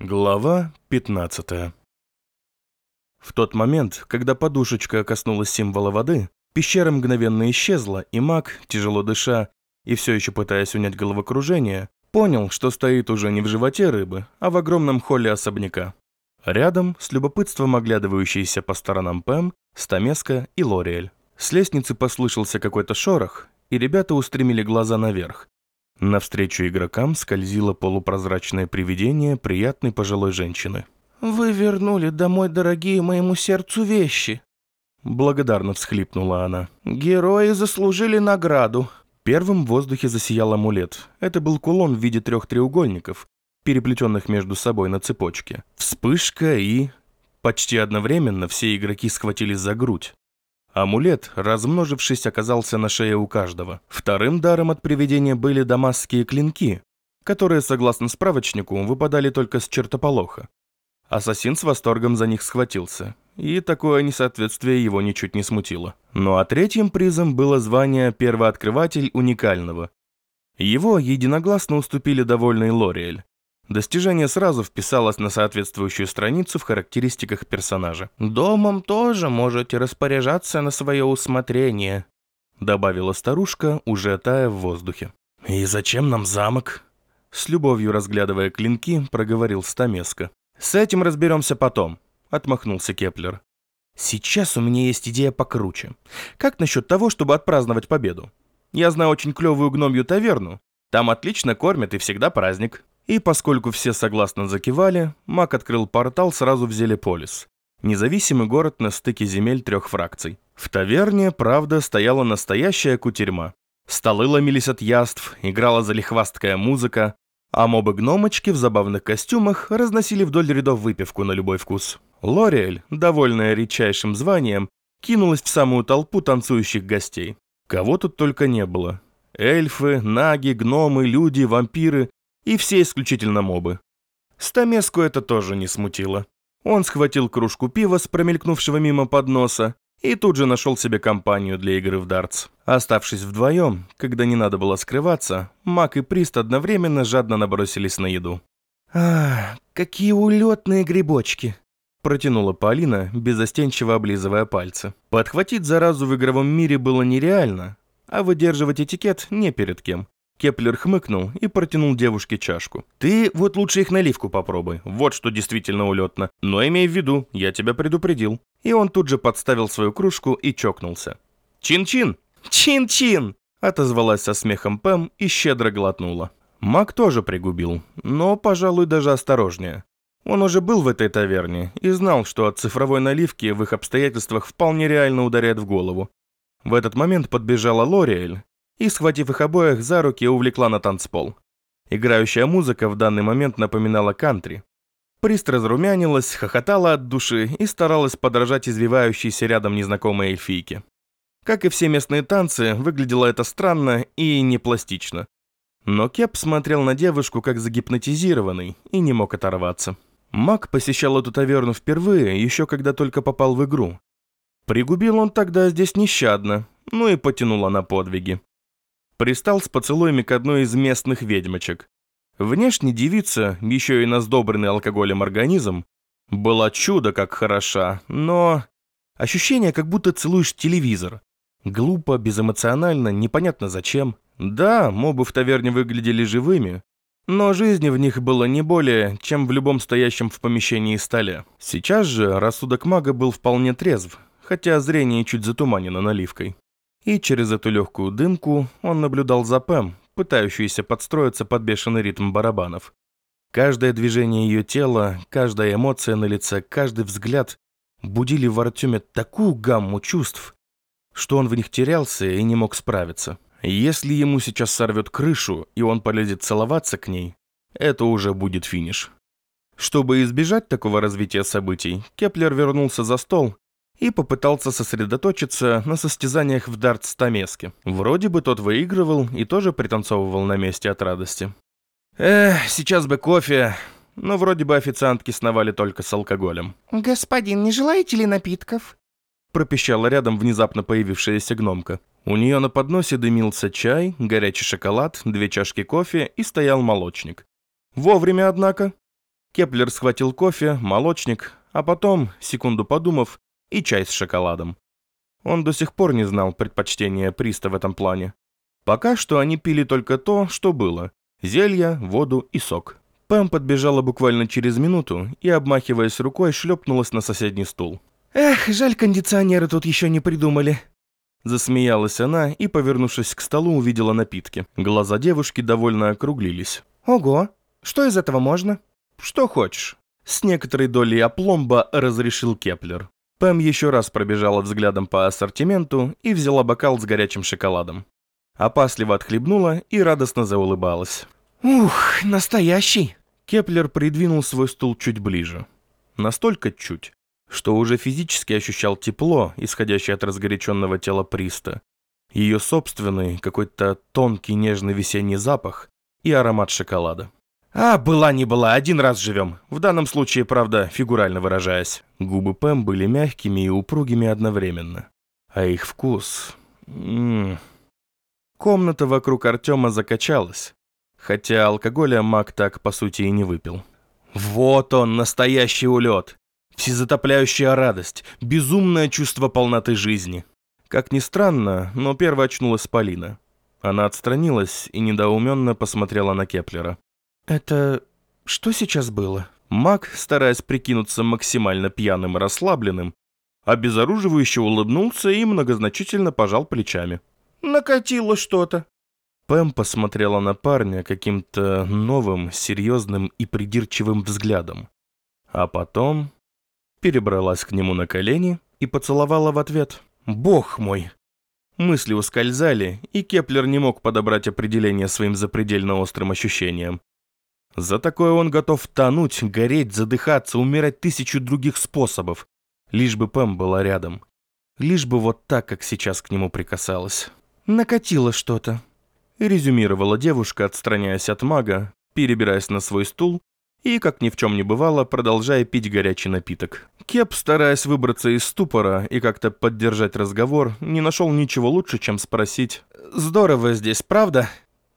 Глава 15 В тот момент, когда подушечка коснулась символа воды, пещера мгновенно исчезла, и маг, тяжело дыша и все еще пытаясь унять головокружение, понял, что стоит уже не в животе рыбы, а в огромном холле особняка. Рядом, с любопытством оглядывающиеся по сторонам Пэм, Стамеска и Лориэль. С лестницы послышался какой-то шорох, и ребята устремили глаза наверх, Навстречу игрокам скользило полупрозрачное привидение приятной пожилой женщины. «Вы вернули домой дорогие моему сердцу вещи!» Благодарно всхлипнула она. «Герои заслужили награду!» Первым в воздухе засиял амулет. Это был кулон в виде трех треугольников, переплетенных между собой на цепочке. Вспышка и... Почти одновременно все игроки схватились за грудь. Амулет, размножившись, оказался на шее у каждого. Вторым даром от привидения были дамасские клинки, которые, согласно справочнику, выпадали только с чертополоха. Ассасин с восторгом за них схватился, и такое несоответствие его ничуть не смутило. Ну а третьим призом было звание «Первооткрыватель уникального». Его единогласно уступили довольный Лориэль. Достижение сразу вписалось на соответствующую страницу в характеристиках персонажа. «Домом тоже можете распоряжаться на свое усмотрение», добавила старушка, уже тая в воздухе. «И зачем нам замок?» С любовью разглядывая клинки, проговорил Стамеска. «С этим разберемся потом», — отмахнулся Кеплер. «Сейчас у меня есть идея покруче. Как насчет того, чтобы отпраздновать победу? Я знаю очень клевую гномью таверну. Там отлично кормят и всегда праздник». И поскольку все согласно закивали, маг открыл портал сразу в Зелеполис. Независимый город на стыке земель трех фракций. В таверне, правда, стояла настоящая кутерьма. Столы ломились от яств, играла залихвасткая музыка, а мобы-гномочки в забавных костюмах разносили вдоль рядов выпивку на любой вкус. Лориэль, довольная редчайшим званием, кинулась в самую толпу танцующих гостей. Кого тут только не было. Эльфы, наги, гномы, люди, вампиры и все исключительно мобы. Стамеску это тоже не смутило. Он схватил кружку пива с промелькнувшего мимо подноса и тут же нашел себе компанию для игры в дартс. Оставшись вдвоем, когда не надо было скрываться, Мак и Прист одновременно жадно набросились на еду. «А, какие улетные грибочки!» Протянула Полина, безостенчиво облизывая пальцы. Подхватить заразу в игровом мире было нереально, а выдерживать этикет не перед кем. Кеплер хмыкнул и протянул девушке чашку. «Ты вот лучше их наливку попробуй, вот что действительно улетно. Но имей в виду, я тебя предупредил». И он тут же подставил свою кружку и чокнулся. «Чин-чин!» «Чин-чин!» отозвалась со смехом Пэм и щедро глотнула. Мак тоже пригубил, но, пожалуй, даже осторожнее. Он уже был в этой таверне и знал, что от цифровой наливки в их обстоятельствах вполне реально ударяет в голову. В этот момент подбежала Лориэль и, схватив их обоих за руки, увлекла на танцпол. Играющая музыка в данный момент напоминала кантри. Прист разрумянилась, хохотала от души и старалась подражать извивающейся рядом незнакомой эльфийке. Как и все местные танцы, выглядело это странно и непластично. Но Кеп смотрел на девушку как загипнотизированный и не мог оторваться. Мак посещал эту таверну впервые, еще когда только попал в игру. Пригубил он тогда здесь нещадно, ну и потянуло на подвиги пристал с поцелуями к одной из местных ведьмочек. Внешне девица, еще и на сдобренный алкоголем организм, была чудо как хороша, но... Ощущение, как будто целуешь телевизор. Глупо, безэмоционально, непонятно зачем. Да, мобы в таверне выглядели живыми, но жизни в них было не более, чем в любом стоящем в помещении столе. Сейчас же рассудок мага был вполне трезв, хотя зрение чуть затуманено наливкой. И через эту легкую дымку он наблюдал за Пэм, пытающуюся подстроиться под бешеный ритм барабанов. Каждое движение ее тела, каждая эмоция на лице, каждый взгляд будили в Артеме такую гамму чувств, что он в них терялся и не мог справиться. Если ему сейчас сорвет крышу, и он полезет целоваться к ней, это уже будет финиш. Чтобы избежать такого развития событий, Кеплер вернулся за стол и попытался сосредоточиться на состязаниях в дартс-стамеске. Вроде бы тот выигрывал и тоже пританцовывал на месте от радости. Эх, сейчас бы кофе, но вроде бы официантки сновали только с алкоголем. «Господин, не желаете ли напитков?» пропищала рядом внезапно появившаяся гномка. У нее на подносе дымился чай, горячий шоколад, две чашки кофе и стоял молочник. Вовремя, однако. Кеплер схватил кофе, молочник, а потом, секунду подумав, и чай с шоколадом. Он до сих пор не знал предпочтения Приста в этом плане. Пока что они пили только то, что было – зелья, воду и сок. Пэм подбежала буквально через минуту и, обмахиваясь рукой, шлепнулась на соседний стул. «Эх, жаль, кондиционеры тут еще не придумали». Засмеялась она и, повернувшись к столу, увидела напитки. Глаза девушки довольно округлились. «Ого, что из этого можно?» «Что хочешь». С некоторой долей апломба разрешил Кеплер. Пэм еще раз пробежала взглядом по ассортименту и взяла бокал с горячим шоколадом. Опасливо отхлебнула и радостно заулыбалась. «Ух, настоящий!» Кеплер придвинул свой стул чуть ближе. Настолько чуть, что уже физически ощущал тепло, исходящее от разгоряченного тела Приста, ее собственный, какой-то тонкий нежный весенний запах и аромат шоколада. «А, была не была, один раз живем. В данном случае, правда, фигурально выражаясь». Губы Пэм были мягкими и упругими одновременно. А их вкус... М -м. Комната вокруг Артема закачалась, хотя алкоголя маг так, по сути, и не выпил. Вот он, настоящий улет. Всезатопляющая радость, безумное чувство полноты жизни. Как ни странно, но первой очнулась Полина. Она отстранилась и недоуменно посмотрела на Кеплера. «Это... что сейчас было?» Маг, стараясь прикинуться максимально пьяным и расслабленным, обезоруживающе улыбнулся и многозначительно пожал плечами. «Накатило что-то». Пэм посмотрела на парня каким-то новым, серьезным и придирчивым взглядом. А потом перебралась к нему на колени и поцеловала в ответ. «Бог мой!» Мысли ускользали, и Кеплер не мог подобрать определение своим запредельно острым ощущениям. За такое он готов тонуть, гореть, задыхаться, умирать тысячью других способов, лишь бы Пэм была рядом. Лишь бы вот так, как сейчас к нему прикасалась. «Накатило что-то», — резюмировала девушка, отстраняясь от мага, перебираясь на свой стул и, как ни в чем не бывало, продолжая пить горячий напиток. Кеп, стараясь выбраться из ступора и как-то поддержать разговор, не нашел ничего лучше, чем спросить «Здорово здесь, правда?»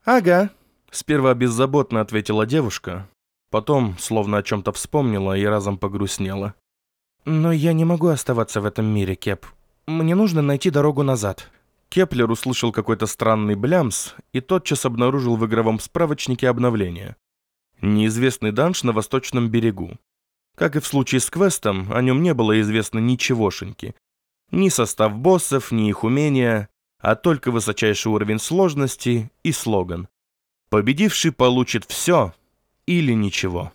«Ага», — сперва беззаботно ответила девушка, потом, словно о чем-то вспомнила и разом погрустнела. «Но я не могу оставаться в этом мире, Кеп. Мне нужно найти дорогу назад». Кеплер услышал какой-то странный блямс и тотчас обнаружил в игровом справочнике обновление. Неизвестный данж на восточном берегу. Как и в случае с квестом, о нем не было известно ничегошеньки. Ни состав боссов, ни их умения, а только высочайший уровень сложности и слоган. Победивший получит все или ничего.